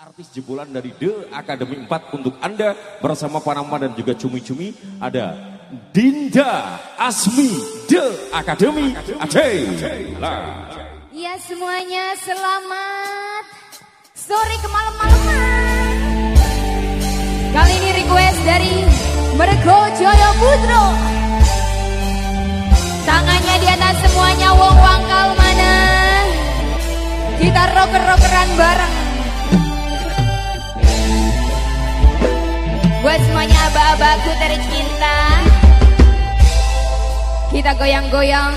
Artis jebolan dari The Academy 4 untuk Anda bersama Panama dan juga Cumi-Cumi ada Dinda Asmi The Academy Aceh. Ya semuanya selamat sore ke malam-malaman. Kali ini request dari Mergo Joyo Putro. Tangannya di atas semuanya wong wangkal mana. Kita rocker-rockeran bareng. Buat semuanya aba-abaku tercinta Kita goyang-goyang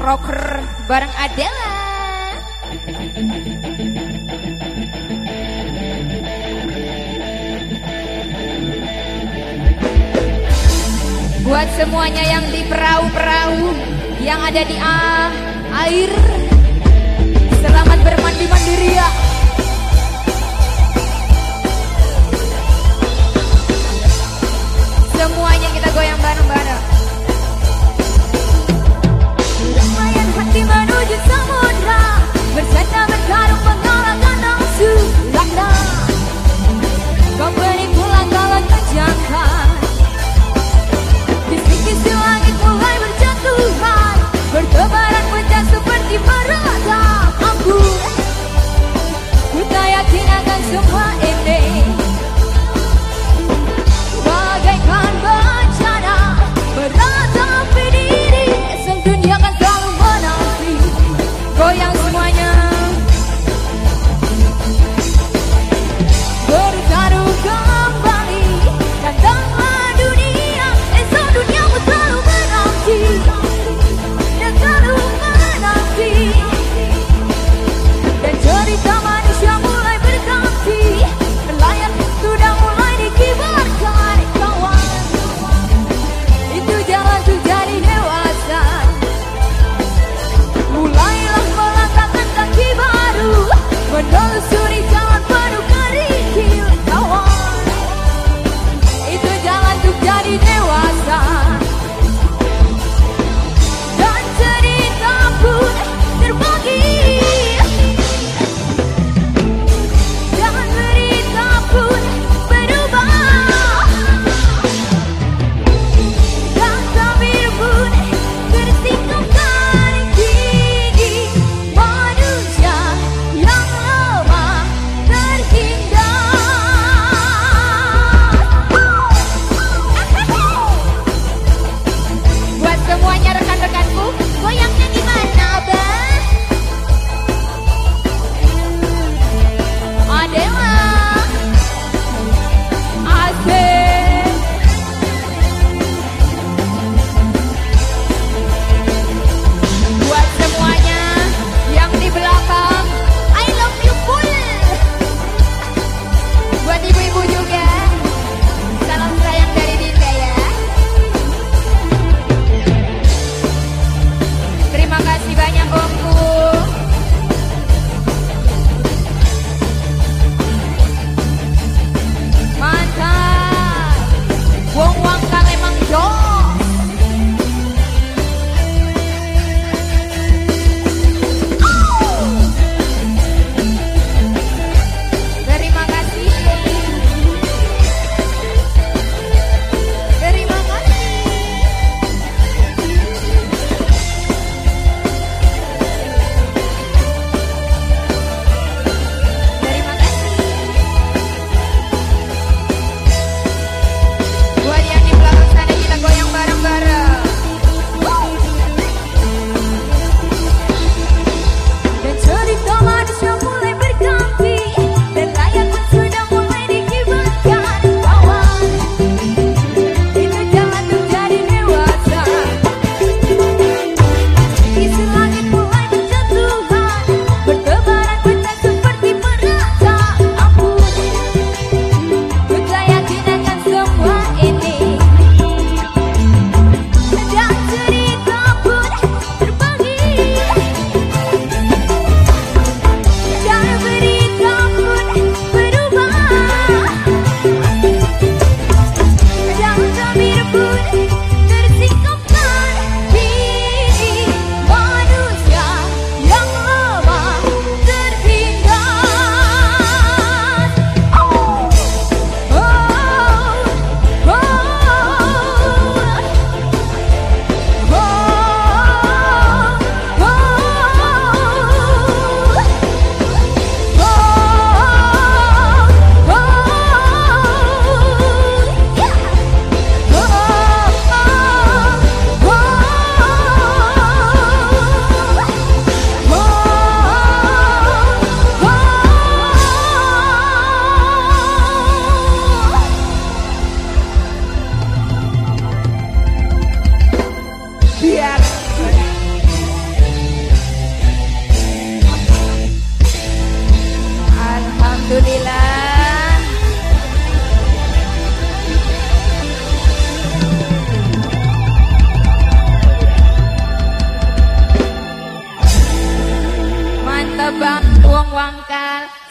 Rocker bareng Adela. Buat semuanya yang di perahu-perahu Yang ada di air Selamat bermandi-mandi ria Semuanya kita goyang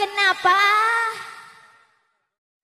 kenapa?